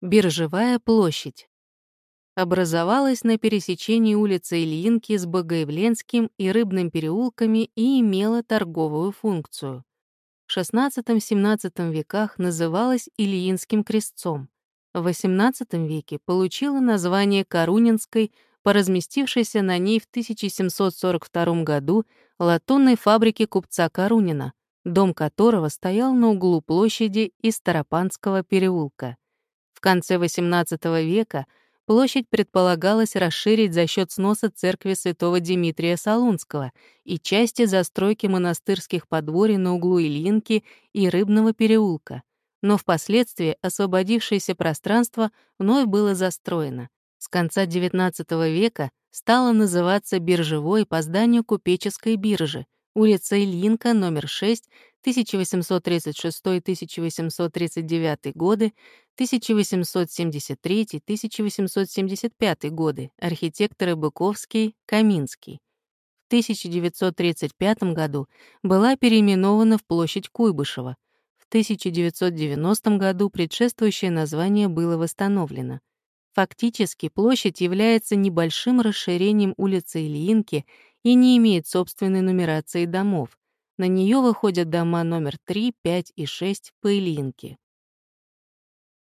Биржевая площадь. Образовалась на пересечении улицы Ильинки с Богоявленским и Рыбным переулками и имела торговую функцию. В XVI-XVII веках называлась Ильинским крестцом. В XVIII веке получила название Карунинской по разместившейся на ней в 1742 году латунной фабрике купца Карунина, дом которого стоял на углу площади и Старопанского переулка. В конце XVIII века площадь предполагалось расширить за счет сноса церкви святого Дмитрия Солунского и части застройки монастырских подворий на углу Ильинки и Рыбного переулка. Но впоследствии освободившееся пространство вновь было застроено. С конца XIX века стало называться биржевой по зданию купеческой биржи, улица Ильинка, номер 6, 1836-1839 годы, 1873-1875 годы, архитекторы Быковский, Каминский. В 1935 году была переименована в площадь Куйбышева. В 1990 году предшествующее название было восстановлено. Фактически площадь является небольшим расширением улицы Ильинки и не имеет собственной нумерации домов. На нее выходят дома номер 3, 5 и 6 по Ильинке.